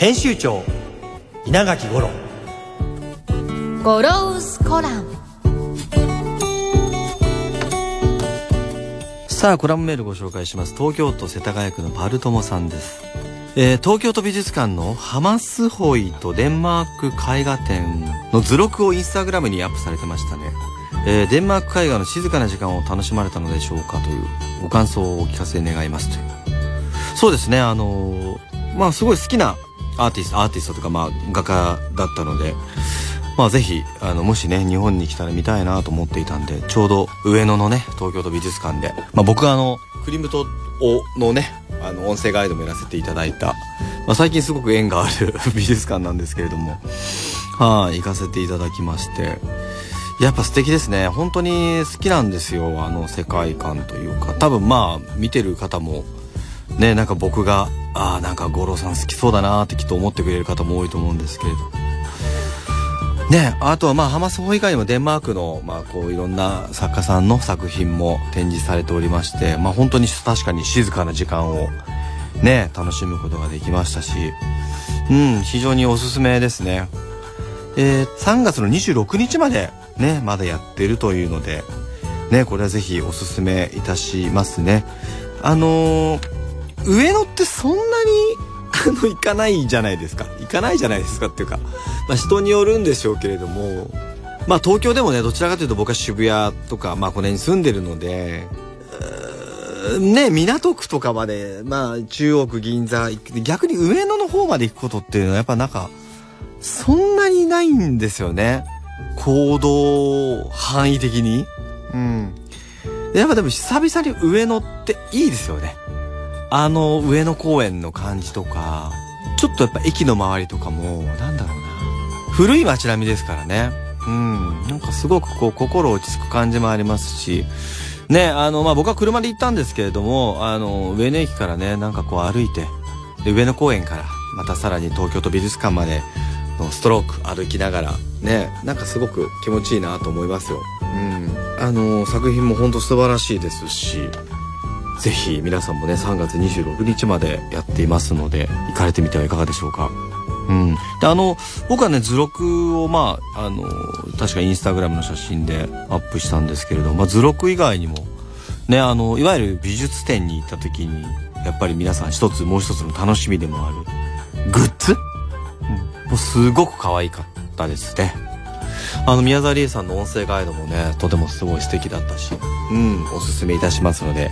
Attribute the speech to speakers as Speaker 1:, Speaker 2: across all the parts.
Speaker 1: 編集長稲垣五郎。
Speaker 2: ゴロウスコラム。
Speaker 1: さあコラムメールご紹介します。東京都世田谷区のパルトモさんです、えー東京都美術館のハマスホイとデンマーク絵画展の図録をインスタグラムにアップされてましたね、えーデンマーク絵画の静かな時間を楽しまれたのでしょうかというご感想をお聞かせ願いますという。そうですねあのーまあすごい好きなアーティストアーティストとかまあ画家だったのでまあぜひあのもしね日本に来たら見たいなと思っていたんでちょうど上野のね東京都美術館で、まあ、僕はあのクリムトをのねあの音声ガイドもやらせていただいた、まあ、最近すごく縁がある 美術館なんですけれどもはい行かせていただきましてやっぱ素敵ですね。本当に好きなんですよあの世界観というか。多分まあ見てる方もねなんか僕がああなんか五郎さん好きそうだなってきっと思ってくれる方も多いと思うんですけれど。ねあとはまあハマスホ以外にもデンマークのまあこういろんな作家さんの作品も展示されておりましてまあ本当に確かに静かな時間をね楽しむことができましたし。うん非常におすすめですね。えー3月の26日までねまだやってるというのでねこれはぜひおすすめいたしますね。あのー上野ってそんなにあの行かないじゃないですか。行かないじゃないですかっていうか、まあ、人によるんでしょうけれどもまあ東京でもねどちらかというと僕は渋谷とかまあこの辺に住んでるのでね港区とかまでまあ中央区銀座行く逆に上野の方まで行くことっていうのはやっぱなんかそんなにないんですよね。行動範囲的に。うん。でやっぱでも久々に上野っていいですよねあの上野公園の感じとか、ちょっとやっぱ駅の周りとかも、なんだろうな。古い街並みですからね。うん。なんかすごくこう心落ち着く感じもありますし、ね、あの、まあ、僕は車で行ったんですけれども、あの、上野駅からね、なんかこう歩いて、で、上野公園から、またさらに東京都美術館までのストローク歩きながら、ね、なんかすごく気持ちいいなと思いますよ。うん。あの、作品も本当素晴らしいですし、ぜひ皆さんもね3月26日までやっていますので行かれてみてはいかがでしょうか。うん、であの僕はね図録をまああの確かインスタグラムの写真でアップしたんですけれど、まあ、図録以外にもねあのいわゆる美術展に行った時にやっぱり皆さん一つもう一つの楽しみでもあるグッズ、うん、もうすごく可愛かったですね。あの宮沢りえさんの音声ガイドもねとてもすごい素敵だったし、うん、おすすめいたしますので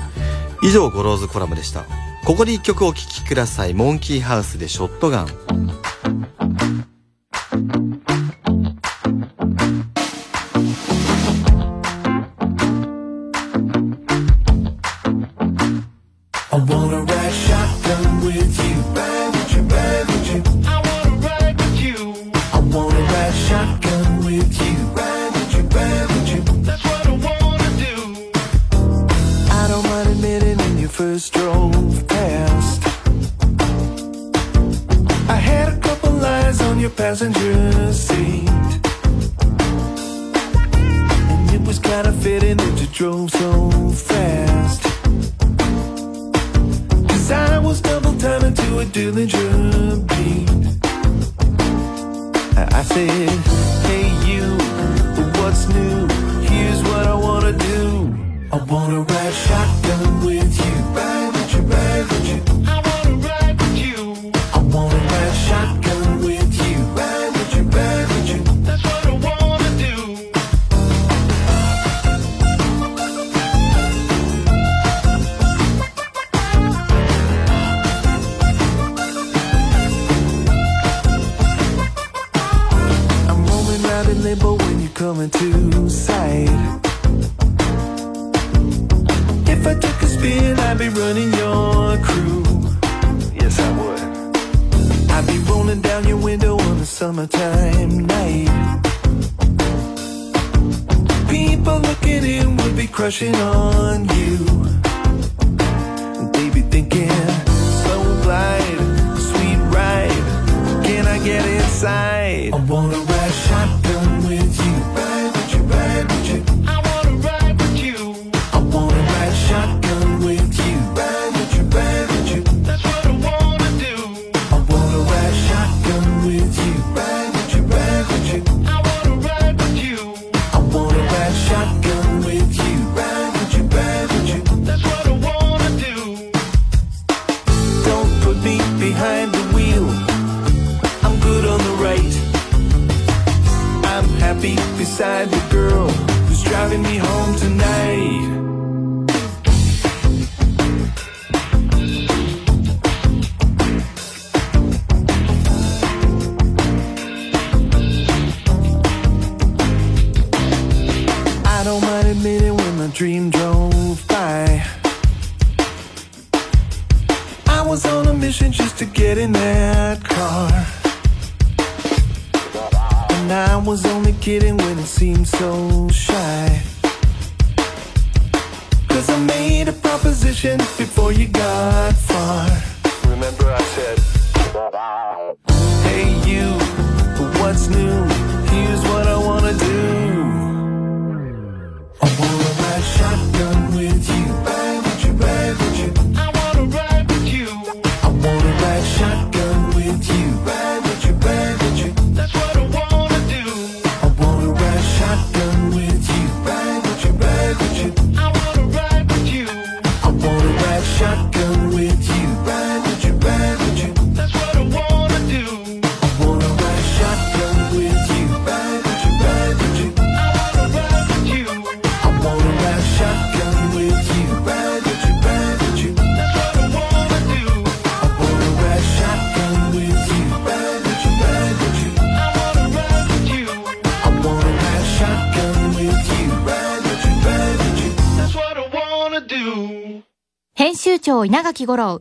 Speaker 1: 以上ゴローズコラムでした。ここで一曲お聴きください。モンキーハウスでショットガン。
Speaker 3: shot inside? I wanna was on a mission just to get in that car. And I was only kidding when it seemed so shy. Cause I made a proposition before you got far. Remember I said, Hey you, what's new? Here's what I wanna do. I wanna ride shotgun with you.
Speaker 2: 集長稲垣吾郎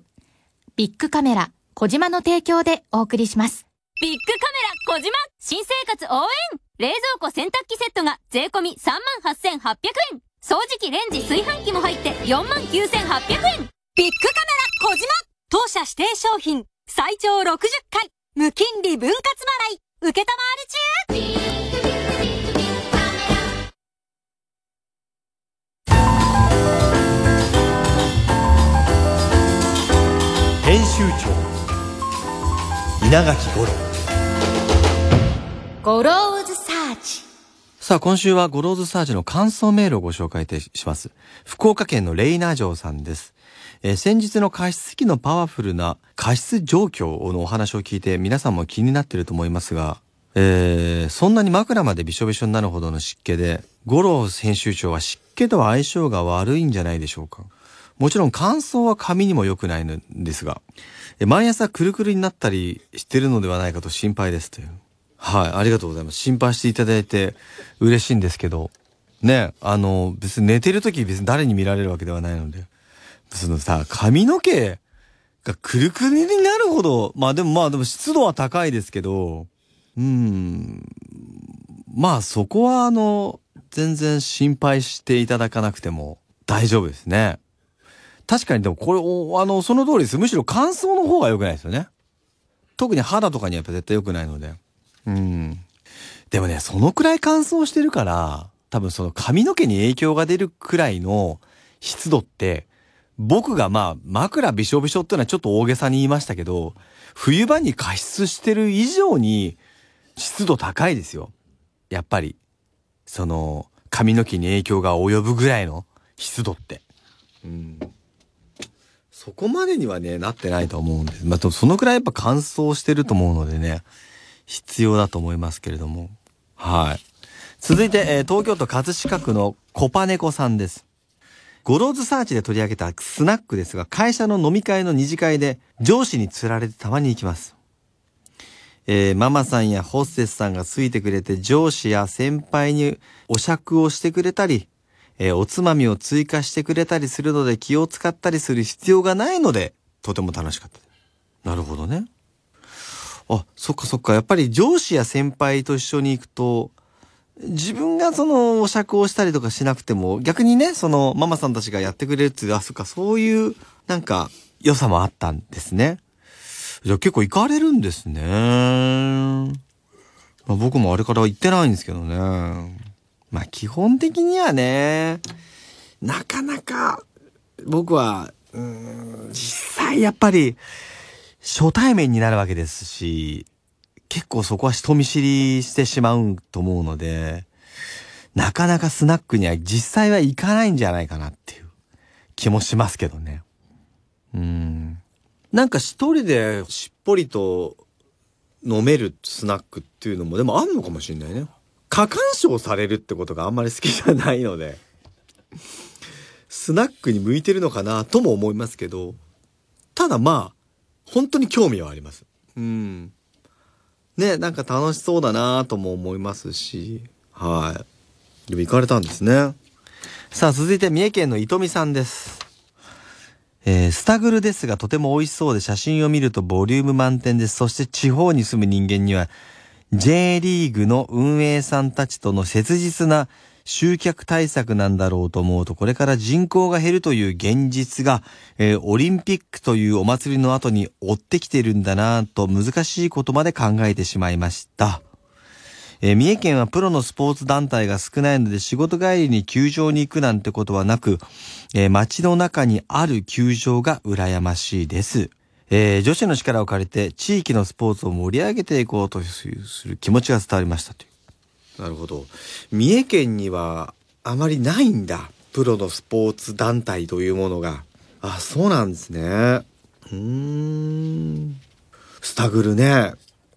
Speaker 2: ビッグカメラ小島の提供でお送りします。
Speaker 4: ビッグカメラ小島新生活応援冷蔵庫洗濯機セットが税込38,800円。掃除機レンジ炊飯器も入って49,800円。ビッグカメラ小島当社指定商品最長60回無金利分割払い。受けたまわり中。
Speaker 5: 編集長稲垣五郎
Speaker 2: ゴローズサーチ
Speaker 1: さあ、今週はゴローズサーチの感想メールをご紹介いたします。福岡県のレイナー城さんです。えー先日の加湿器のパワフルな加湿状況のお話を聞いて皆さんも気になっていると思いますが、えーそんなに枕までびしょびしょになるほどの湿気で、ゴロー編集長は湿気とは相性が悪いんじゃないでしょうか。もちろん乾燥は髪にも良くないのですが、毎朝くるくるになったりしてるのではないかと心配ですという。はい、ありがとうございます。心配していただいて嬉しいんですけど、ね、あの、別に寝てる時別に誰に見られるわけではないので、そのさ、髪の毛がくるくるになるほど、まあでもまあでも湿度は高いですけど、うーん、まあそこはあの、全然心配していただかなくても大丈夫ですね。確かにでもこれ、おあの、その通りです。むしろ乾燥の方が良くないですよね。特に肌とかにやっぱ絶対良くないので。うん。でもね、そのくらい乾燥してるから、多分その髪の毛に影響が出るくらいの湿度って、僕がまあ枕びしょびしょっていうのはちょっと大げさに言いましたけど、冬場に加湿してる以上に湿度高いですよ。やっぱり。その、髪の毛に影響が及ぶぐらいの湿度って。うん。そこまでにはね、なってないと思うんです。まあ、とそのくらいやっぱ乾燥してると思うのでね、必要だと思いますけれども。はい。続いて、えー東京都葛飾区のコパネコさんです。ゴローズサーチで取り上げたスナックですが、会社の飲み会の二次会で上司に釣られてたまに行きます。えーママさんやホステスさんがついてくれて上司や先輩にお酌をしてくれたり、えーおつまみを追加してくれたりするので気を使ったりする必要がないので、とても楽しかった。なるほどね。あ、そっかそっか。やっぱり上司や先輩と一緒に行くと、自分がそのお酌をしたりとかしなくても、逆にね、そのママさんたちがやってくれるっていう、あ、そっか、そういう、なんか、良さもあったんですね。じゃあ結構行かれるんですね。まあ、僕もあれから行ってないんですけどね。まあ基本的にはね、なかなか僕は、うん、実際やっぱり初対面になるわけですし、結構そこは人見知りしてしまうと思うので、なかなかスナックには実際は行かないんじゃないかなっていう気もしますけどね。うん。なんか一人でしっぽりと飲めるスナックっていうのもでもあんのかもしれないね。過干渉されるってことがあんまり好きじゃないので、スナックに向いてるのかなとも思いますけど、ただまあ、本当に興味はあります。うん。ね、なんか楽しそうだなとも思いますし、はい。でも行かれたんですね。さあ、続いて三重県の糸美さんです。えースタグルですがとても美味しそうで写真を見るとボリューム満点です。そして地方に住む人間には J リーグの運営さんたちとの切実な集客対策なんだろうと思うとこれから人口が減るという現実が、えーオリンピックというお祭りの後に追ってきてるんだなぁと難しいことまで考えてしまいました。えー三重県はプロのスポーツ団体が少ないので仕事帰りに球場に行くなんてことはなく、えー街の中にある球場が羨ましいです。えー女子の力を借りて地域のスポーツを盛り上げていこうとする気持ちが伝わりましたという。なるほど。三重県にはあまりないんだ。プロのスポーツ団体というものが。あ、そうなんですね。うーん。スタグルね。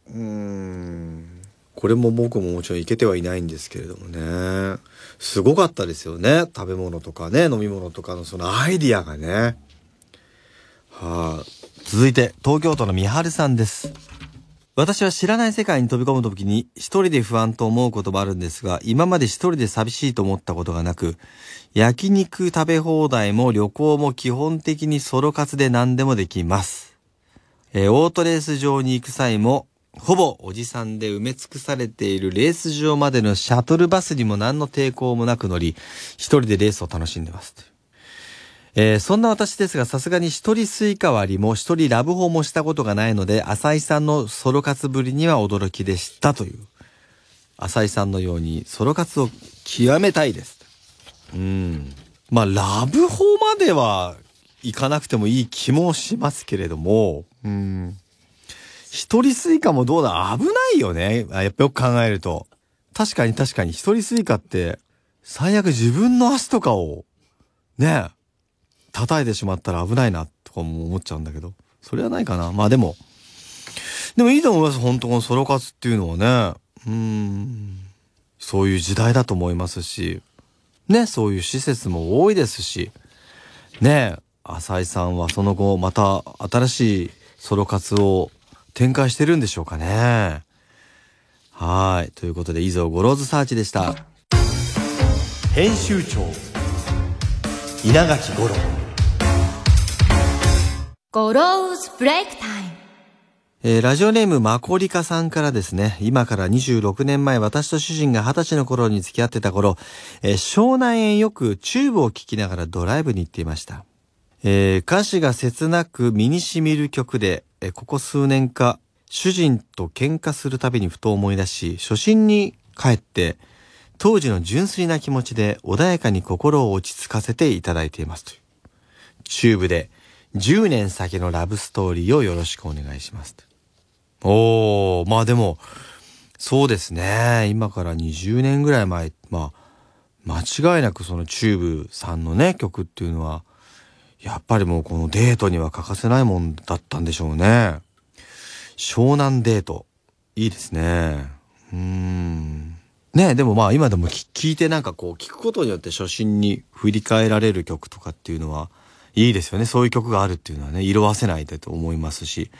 Speaker 1: うーん。これも僕ももちろん行けてはいないんですけれどもね。すごかったですよね。食べ物とかね、飲み物とかのそのアイディアがね。はい、続いて、東京都の三春さんです。私は知らない世界に飛び込むときに一人で不安と思うこともあるんですが、今まで一人で寂しいと思ったことがなく、焼肉食べ放題も旅行も基本的にソロ活で何でもできます。えーオートレース場に行く際も、ほぼおじさんで埋め尽くされているレース場までのシャトルバスにも何の抵抗もなく乗り、一人でレースを楽しんでます。えーそんな私ですが、さすがに一人スイカ割りも一人ラブホもしたことがないので、浅井さんのソロ活ぶりには驚きでしたという。浅井さんのようにソロ活を極めたいです。うん。まあ、ラブホまでは行かなくてもいい気もしますけれども、うん。一人スイカもどうだ危ないよね。やっぱよく考えると。確かに確かに一人スイカって、最悪自分の足とかを、ね、叩いてしまったら危ないな、とかも思っちゃうんだけど。それはないかな。まあでも、でもいいと思います。本当このソロ活っていうのはね。うん。そういう時代だと思いますし、ね、そういう施設も多いですし、ね、浅井さんはその後また新しいソロ活を展開してるんでしょうかね。はい。ということで、以上、ゴローズサーチでした。編集長稲垣五郎
Speaker 2: ゴローズブレイクタイム。
Speaker 1: えーラジオネームマコリカさんからですね、今から26年前、私と主人が20歳の頃に付き合ってた頃、えー湘南へよくチューブを聴きながらドライブに行っていました。えー歌詞が切なく身に染みる曲で、えーここ数年か、主人と喧嘩するたびにふと思い出し、初心に帰って、当時の純粋な気持ちで穏やかに心を落ち着かせていただいていますという。チューブで10年先のラブストーリーをよろしくお願いします。おー、まあでも、そうですね。今から20年ぐらい前、まあ、間違いなくそのチューブさんのね、曲っていうのは、やっぱりもうこのデートには欠かせないもんだったんでしょうね。湘南デート。いいですね。うーん。ねでもまあ今でも聞いてなんかこう聞くことによって初心に振り返られる曲とかっていうのは、いいですよね。そういう曲があるっていうのはね、色褪せないでと思いますし。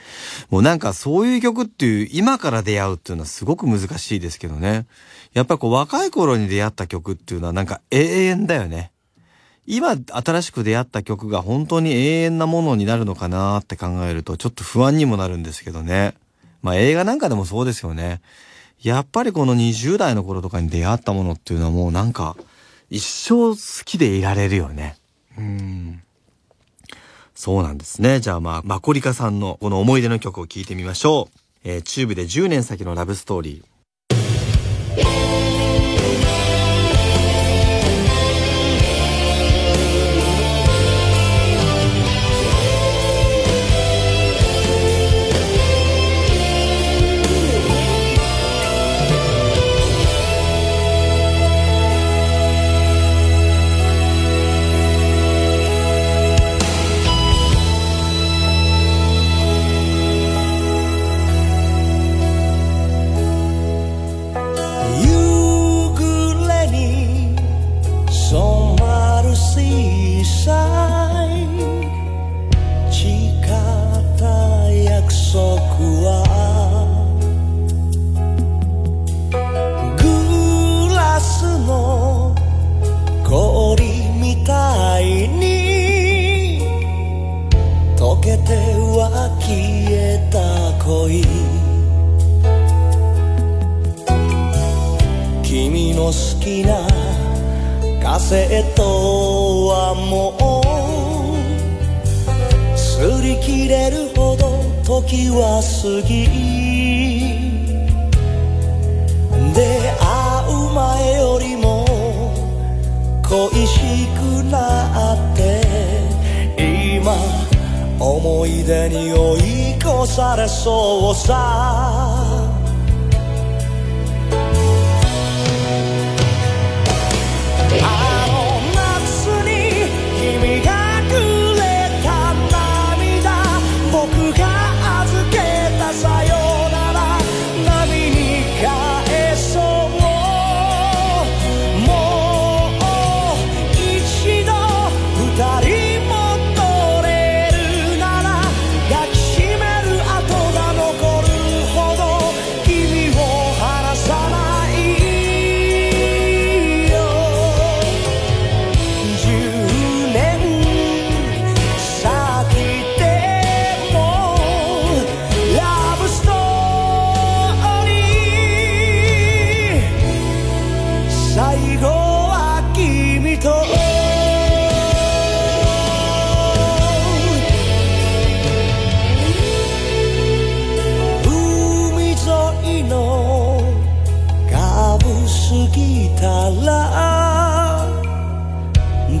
Speaker 1: もうなんかそういう曲っていう、今から出会うっていうのはすごく難しいですけどね。やっぱこう若い頃に出会った曲っていうのはなんか永遠だよね。今新しく出会った曲が本当に永遠なものになるのかなって考えるとちょっと不安にもなるんですけどね。まあ映画なんかでもそうですよね。やっぱりこの20代の頃とかに出会ったものっていうのはもうなんか一生好きでいられるよね。うん。そうなんですね。じゃあまあ、マコリカさんのこの思い出の曲を聴いてみましょう。えー、チューブで10年先のラブストーリー。
Speaker 5: カセットはもう擦り切れるほど時は過ぎ。出会う前よりも恋しくなって今思い出に追い越されそうさ。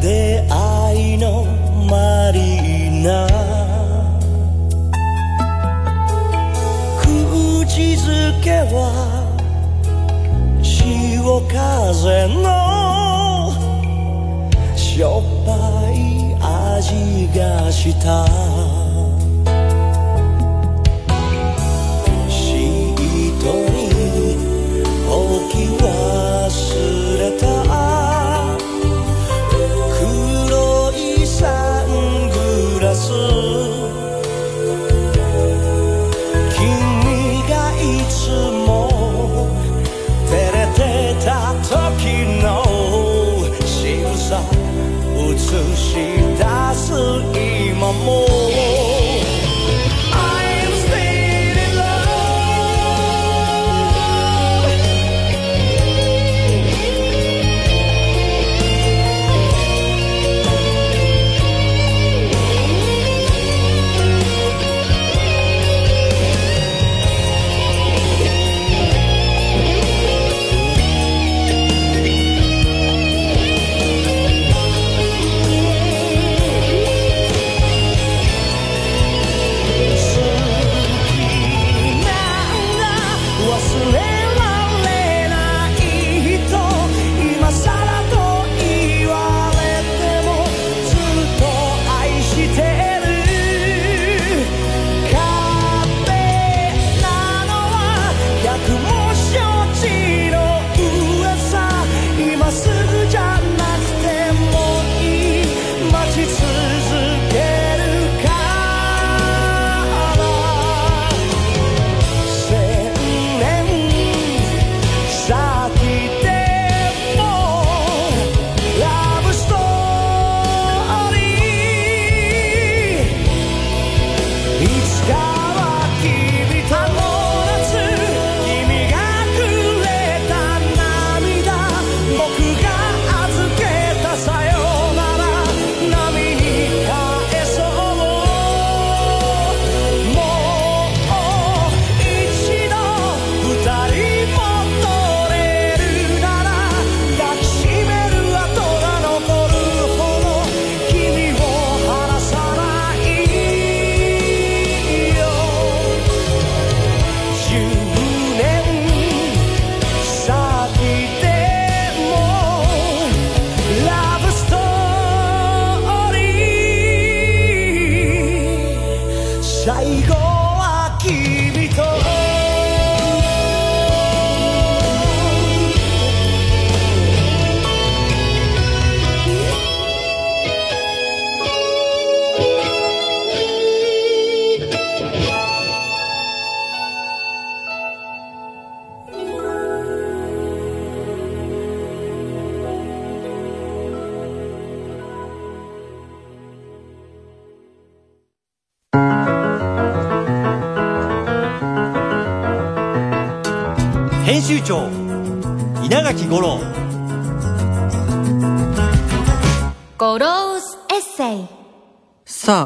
Speaker 5: 出会いのマリーナ？口づけは潮風のしょっぱい味がした。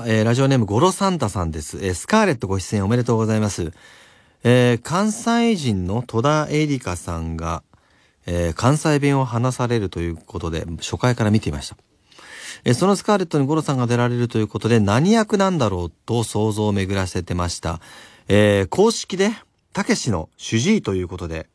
Speaker 1: えーラジオネームゴロサンタさんです。えースカーレットご出演おめでとうございます。えー関西人の戸田恵梨香さんが、え関西弁を話されるということで、初回から見ていました。えそのスカーレットにゴロさんが出られるということで、何役なんだろうと想像を巡らせてました。え公式で、たけしの主治医ということで、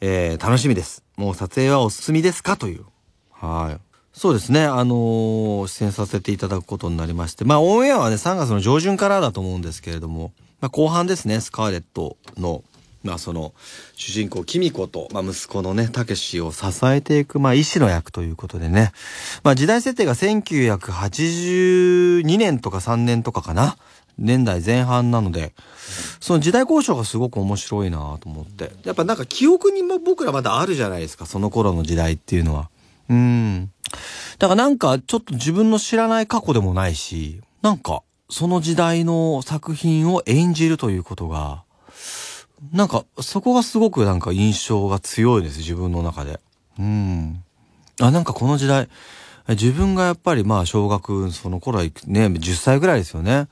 Speaker 1: え楽しみです。もう撮影はお進みですか？という。はい。そうですね。あのー出演させていただくことになりまして。まあ、オンエアはね、3月の上旬からだと思うんですけれども、まあ、後半ですね、スカーレットの、まあ、その、主人公、キミコと、まあ、息子のね、たけしを支えていく、まあ、医師の役ということでね。まあ、時代設定が1982年とか3年とかかな。年代前半なので、その時代交渉がすごく面白いなと思って。やっぱなんか記憶にも僕らまだあるじゃないですか、その頃の時代っていうのは。うん。だからなんかちょっと自分の知らない過去でもないし、なんかその時代の作品を演じるということが、なんかそこがすごくなんか印象が強いです、自分の中で。うん。あ、なんかこの時代、自分がやっぱりまあ小学、その頃はね、10歳ぐらいですよね。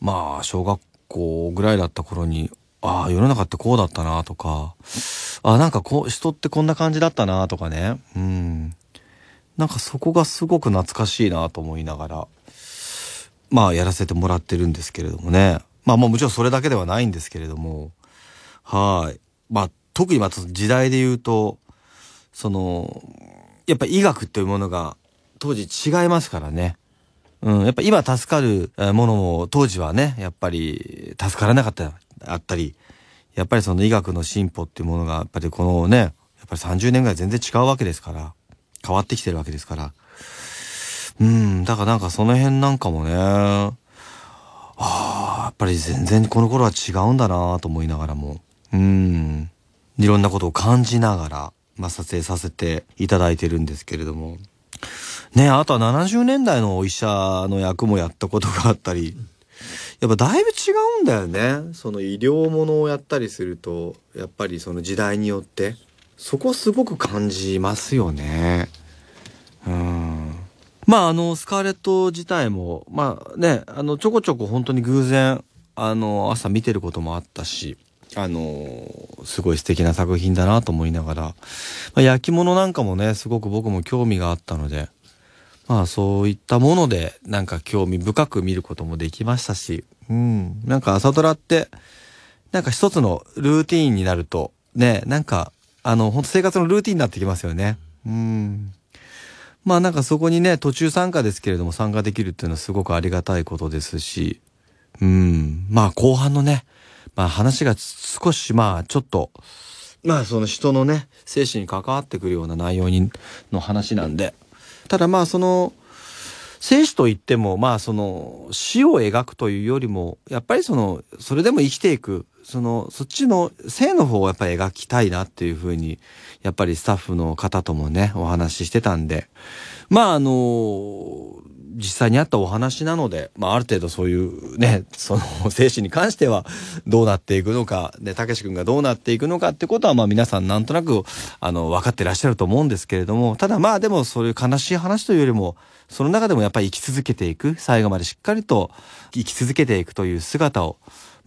Speaker 1: まあ小学校ぐらいだった頃に、ああ、世の中ってこうだったなとか、あなんかこう、人ってこんな感じだったなとかね。うん。なんかそこがすごく懐かしいなと思いながら、まあやらせてもらってるんですけれどもね。まあもうもちろんそれだけではないんですけれども、はい。まあ特にまた時代で言うと、その、やっぱ医学というものが当時違いますからね。うん、やっぱ今助かるものも当時はね、やっぱり助からなかった、あったり、やっぱりその医学の進歩っていうものが、やっぱりこのね、やっぱり30年ぐらい全然違うわけですから、変わってきてるわけですから。うん、だからなんかその辺なんかもね、ああ、やっぱり全然この頃は違うんだなと思いながらも、うん、いろんなことを感じながら、まあ撮影させていただいてるんですけれども、ねあとは70年代のお医者の役もやったことがあったり、やっぱだいぶ違うんだよね。その医療ものをやったりすると、やっぱりその時代によって、そこすごく感じますよね。うん。まああの、スカーレット自体も、まあね、あの、ちょこちょこ本当に偶然、あの、朝見てることもあったし、あの、すごい素敵な作品だなと思いながら、まあ、焼き物なんかもね、すごく僕も興味があったので、まあそういったものでなんか興味深く見ることもできましたし、うん。なんか朝ドラって、なんか一つのルーティーンになると、ね、なんか、あの、本当生活のルーティーンになってきますよね。うん。まあなんかそこにね、途中参加ですけれども参加できるっていうのはすごくありがたいことですし、うん。まあ後半のね、まあ話が少しまあちょっと、まあその人のね、精神に関わってくるような内容に、の話なんで、ただまあその、生死といっても、まあその死を描くというよりも、やっぱりその、それでも生きていく、その、そっちの生の方をやっぱり描きたいなっていうふうに、やっぱりスタッフの方ともね、お話ししてたんで、まああの、実際にあったお話なので、まあある程度そういうね、その生死に関してはどうなっていくのか、ね、たけし君がどうなっていくのかってことはまあ皆さんなんとなく、あの、分かってらっしゃると思うんですけれども、ただまあでもそういう悲しい話というよりも、その中でもやっぱり生き続けていく、最後までしっかりと生き続けていくという姿を、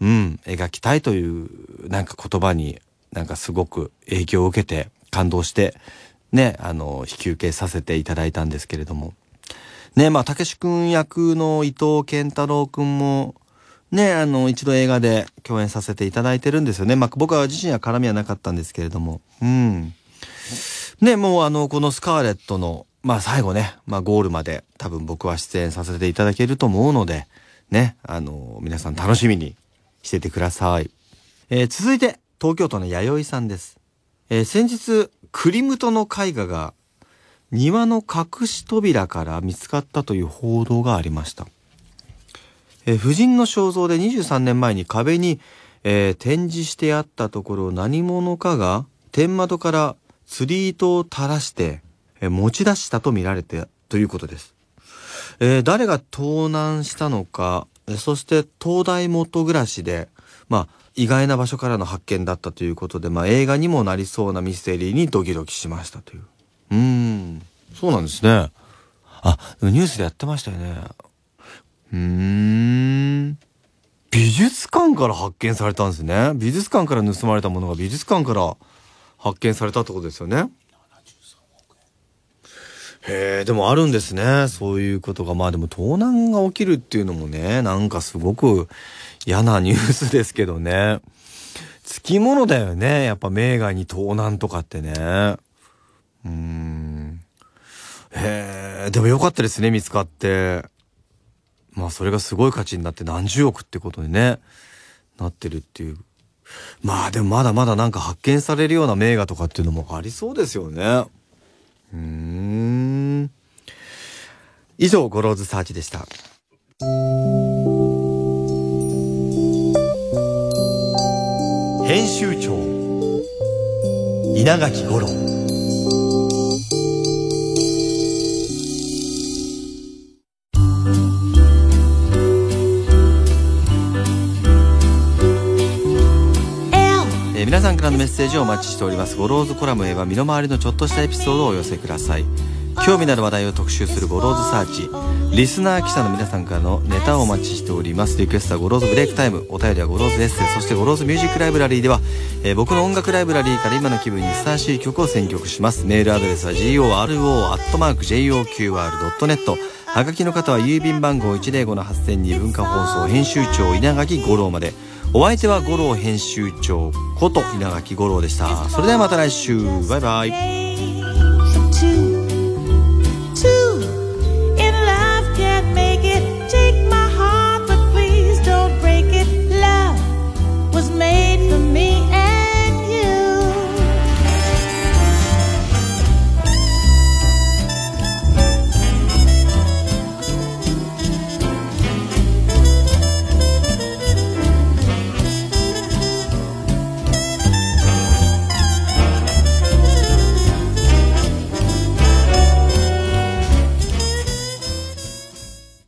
Speaker 1: うん、描きたいという、なんか言葉に、なんかすごく影響を受けて、感動して、ね、あの、引き受けさせていただいたんですけれども。ね、まあ、たけしくん役の伊藤健太郎くんも、ね、あの、一度映画で共演させていただいてるんですよね。まあ、僕は自身は絡みはなかったんですけれども。うん。ね、もうあの、このスカーレットの、まあ最後ね、まあゴールまで多分僕は出演させていただけると思うので、ね、あの、皆さん楽しみにしててください。えー続いて、東京都の弥生さんです。えー先日、クリムトの絵画が庭の隠し扉から見つかったという報道がありました。えー婦人の肖像で23年前に壁に、えー展示してあったところ何者かが天窓から釣り糸を垂らして、えー持ち出したと見られてということです。えー誰が盗難したのか、そして灯台元暮らしで、まあ、意外な場所からの発見だったということで、まあ、映画にもなりそうなミステリーにドキドキしましたという。うーん。そうなんですね。あ、ニュースでやってましたよね。うーん。美術館から発見されたんですね。美術館から盗まれたものが美術館から発見されたってことですよね。へえ、でもあるんですね。そういうことが。まあでも盗難が起きるっていうのもね、なんかすごく嫌なニュースですけどね。つきものだよね。やっぱ名画に盗難とかってね。うーん。へえ、でもよかったですね、見つかって。まあそれがすごい価値になって何十億ってことにね、なってるっていう。まあでもまだまだなんか発見されるような名画とかっていうのもありそうですよね。うーん。以上、ゴローズサーチでした。編集長稲垣五郎。えー皆さんからのメッセージをお待ちしております。ゴローズコラムへは身の回りのちょっとしたエピソードをお寄せください興味のある話題を特集するゴローズサーチ。リスナー記者の皆さんからのネタをお待ちしております。リクエストはゴローズブレイクタイム。お便りはゴローズエッセイ。そしてゴローズミュージックライブラリーでは、えー僕の音楽ライブラリーから今の気分にふさわしい曲を選曲します。メールアドレスは goro.joqr.net はがきの方は郵便番号105-8000に文化放送編集長稲垣吾郎まで。お相手は五郎編集長こと稲垣五郎でした。それではまた来週。バイバイ。